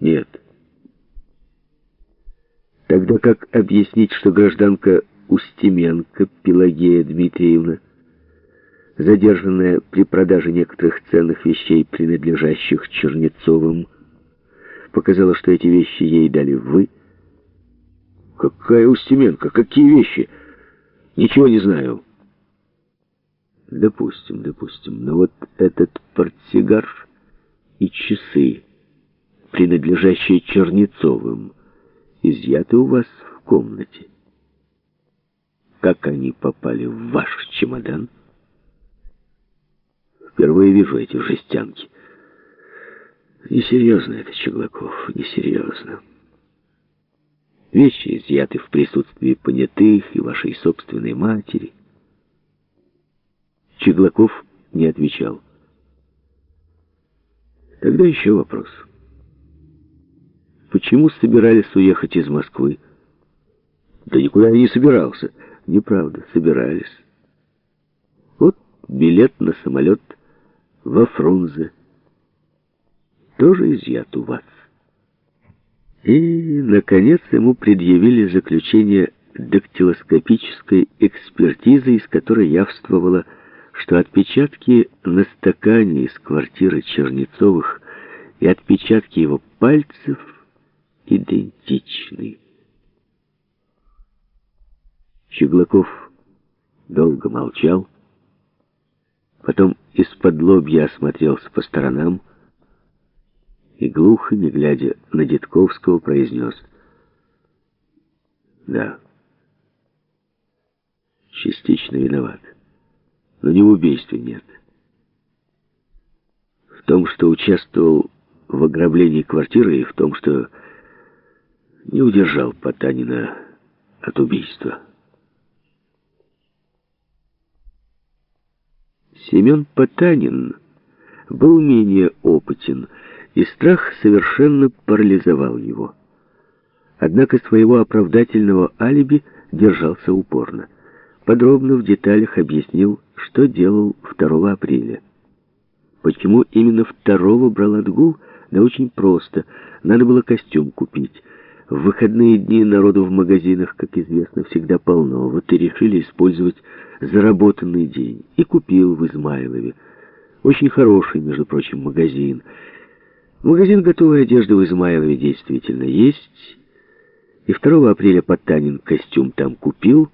Нет. Тогда как объяснить, что гражданка Устименко Пелагея Дмитриевна, задержанная при продаже некоторых ценных вещей, принадлежащих Чернецовым, показала, что эти вещи ей дали вы? Какая Устименко? Какие вещи? Ничего не знаю. Допустим, допустим. Но вот этот портсигар и часы, принадлежащие Чернецовым, изъяты у вас в комнате. Как они попали в ваш чемодан? Впервые вижу эти жестянки. Несерьезно это, Чеглаков, несерьезно. Вещи изъяты в присутствии понятых и вашей собственной матери. Чеглаков не отвечал. Тогда еще вопрос. Почему собирались уехать из Москвы? Да никуда я не собирался. Неправда, собирались. Вот билет на самолет во Фрунзе. Тоже изъят у вас. И, наконец, ему предъявили заключение дактилоскопической экспертизы, из которой явствовало, что отпечатки на стакане из квартиры Чернецовых и отпечатки его пальцев идентичны. Щеглаков долго молчал, потом из-под лобья осмотрелся по сторонам и глухо, не глядя на Дедковского, произнес «Да, частично виноват, но не в убийстве нет. В том, что участвовал в ограблении квартиры и в том, что не удержал Потанина от убийства». Семен Потанин был менее опытен, и страх совершенно парализовал его. Однако своего оправдательного алиби держался упорно. Подробно в деталях объяснил, что делал 2 апреля. Почему именно 2 брал отгул? Да очень просто. Надо было костюм купить. В выходные дни народу в магазинах, как известно, всегда полно. Вот и решили использовать заработанный день. И купил в Измайлове. Очень хороший, между прочим, магазин. Магазин готовой одежды в Измайлове действительно есть. И 2 апреля Потанин костюм там купил,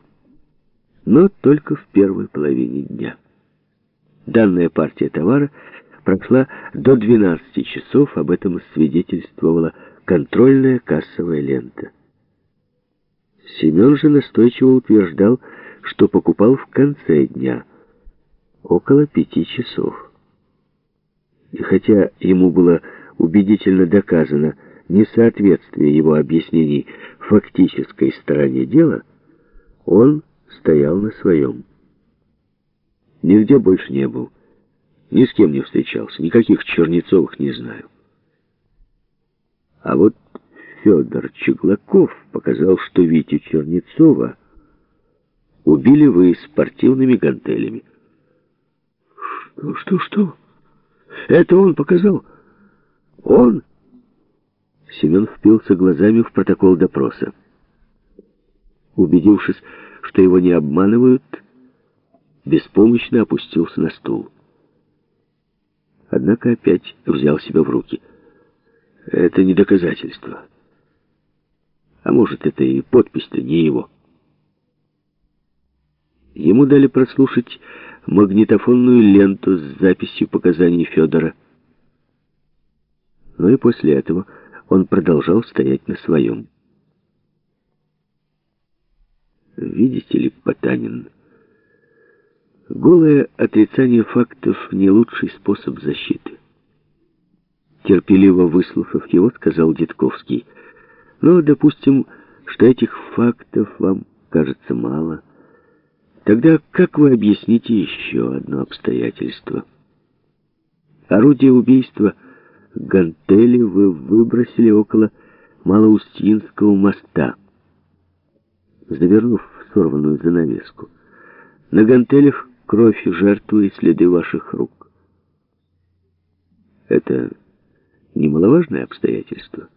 но только в первой половине дня. Данная партия товара прошла до 12 часов, об этом свидетельствовала контрольная кассовая лента. Семен же настойчиво утверждал, что покупал в конце дня, около пяти часов. И хотя ему было убедительно доказано несоответствие его объяснений фактической стороне дела, он стоял на своем. Нигде больше не был, ни с кем не встречался, никаких Чернецовых не знаю. А вот Федор Чеглаков показал, что Витю Чернецова убили вы спортивными гантелями. Что, что, что? Это он показал? Он? Семен впился глазами в протокол допроса. Убедившись, что его не обманывают, беспомощно опустился на стул. Однако опять взял себя в руки — это не доказательство. А может, это и подпись-то не его. Ему дали прослушать магнитофонную ленту с записью показаний Федора. Но и после этого он продолжал стоять на своем. Видите ли, Потанин, голое отрицание фактов не лучший способ защиты. Терпеливо выслушав его, сказал Дедковский. «Ну, допустим, что этих фактов вам кажется мало. Тогда как вы объясните еще одно обстоятельство? Орудие убийства гантели вы выбросили около Малоустинского моста, завернув сорванную занавеску. На гантелях кровь жертвы и следы ваших рук. Это немаловажное обстоятельство.